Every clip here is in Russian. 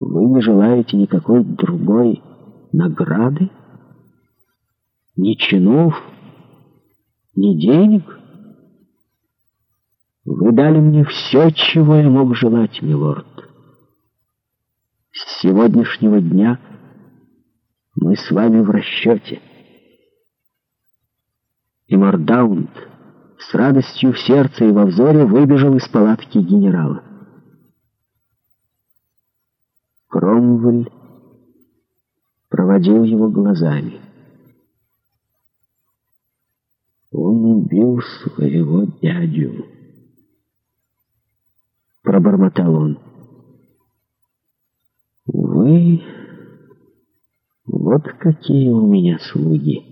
Вы не желаете никакой другой награды? Ни чинов, ни денег? Вы дали мне все, чего я мог желать, милорд. С сегодняшнего дня мы с вами в расчете. И Мордаунд с радостью в сердце и во взоре выбежал из палатки генерала. Кромвель проводил его глазами. «Он убил своего дядю», — пробормотал он. «Вы... Вот какие у меня слуги!»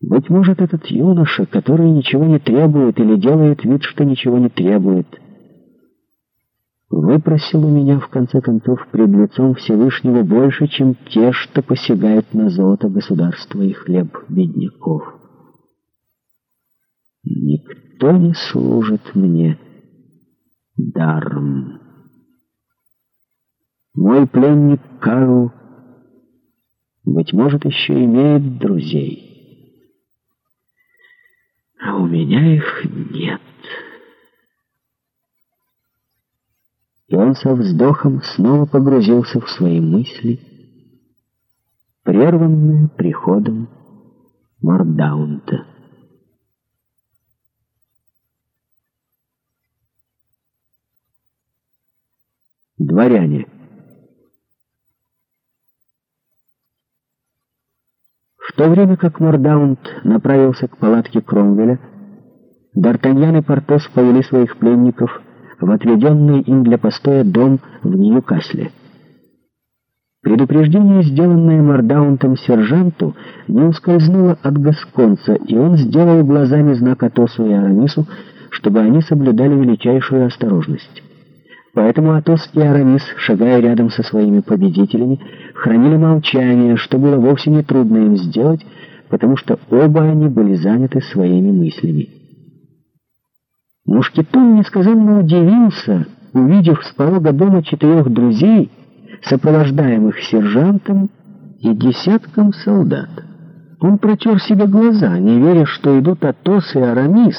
Быть может, этот юноша, который ничего не требует или делает вид, что ничего не требует — выпросил у меня, в конце концов, пред лицом Всевышнего больше, чем те, что посягают на золото государства и хлеб бедняков. Никто не служит мне даром. Мой пленник Карл, быть может, еще имеет друзей, а у меня их нет. он со вздохом снова погрузился в свои мысли, прерванные приходом Мордаунта. Дворяне В то время как Мордаунт направился к палатке Кромвеля, Д'Артаньян и Портос повели своих пленников в отведенный им для постоя дом в Нью-Касле. Предупреждение, сделанное Мордаунтом сержанту, не ускользнуло от Гасконца, и он сделал глазами знак Атосу и Арамису, чтобы они соблюдали величайшую осторожность. Поэтому Атос и Арамис, шагая рядом со своими победителями, хранили молчание, что было вовсе не трудно им сделать, потому что оба они были заняты своими мыслями. Мушкетон несказанно удивился, увидев с порога дома четырех друзей, сопровождаемых сержантом и десятком солдат. Он протер себе глаза, не веря, что идут Атос и Арамис,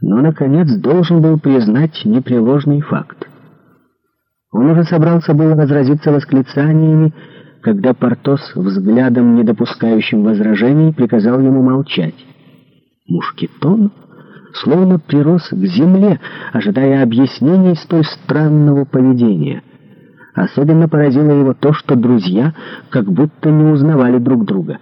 но, наконец, должен был признать непреложный факт. Он уже собрался было разразиться восклицаниями, когда Портос, взглядом, не допускающим возражений, приказал ему молчать. Мушкетон словно прирос к земле, ожидая объяснений столь странного поведения. Особенно поразило его то, что друзья как будто не узнавали друг друга.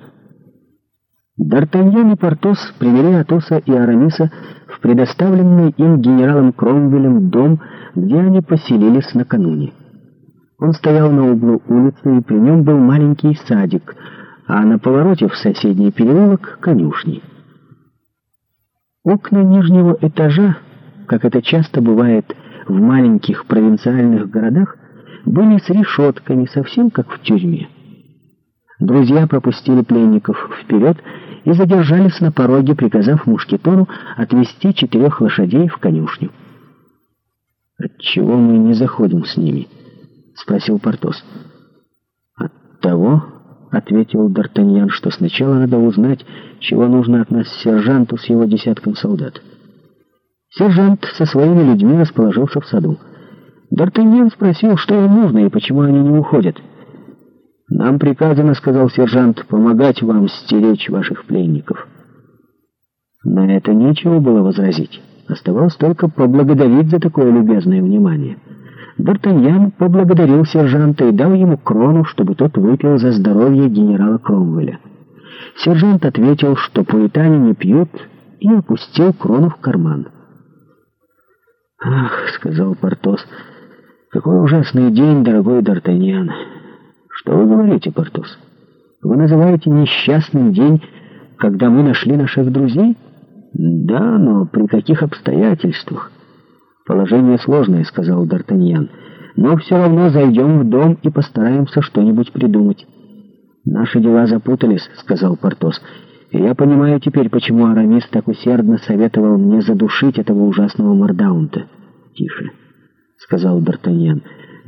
Д'Артаньян и Портос привели Атоса и Арамиса в предоставленный им генералом Кромвелем дом, где они поселились накануне. Он стоял на углу улицы, и при нем был маленький садик, а на повороте в соседний переулок — конюшни. Окна нижнего этажа, как это часто бывает в маленьких провинциальных городах, были с решетками, совсем как в тюрьме. Друзья пропустили пленников вперед и задержались на пороге, приказав мушкетору отвезти четырех лошадей в конюшню. «Отчего мы не заходим с ними?» — спросил Портос. «От того, ответил Д'Артаньян, что сначала надо узнать, чего нужно от нас сержанту с его десятком солдат. Сержант со своими людьми расположился в саду. Д'Артаньян спросил, что им нужно и почему они не уходят. «Нам приказано, — сказал сержант, — помогать вам стеречь ваших пленников». На это нечего было возразить. Оставалось только поблагодарить за такое любезное внимание. Д'Артаньян поблагодарил сержанта и дал ему крону, чтобы тот выпил за здоровье генерала Кромвеля. Сержант ответил, что пуритане не пьют, и опустил крону в карман. «Ах», — сказал Портос, — «какой ужасный день, дорогой Д'Артаньян!» «Что вы говорите, Портос? Вы называете несчастным день, когда мы нашли наших друзей?» «Да, но при каких обстоятельствах?» «Положение сложное», — сказал Д'Артаньян. «Но все равно зайдем в дом и постараемся что-нибудь придумать». «Наши дела запутались», — сказал Портос. «И я понимаю теперь, почему Арамис так усердно советовал мне задушить этого ужасного мордаунта». «Тише», — сказал Д'Артаньян.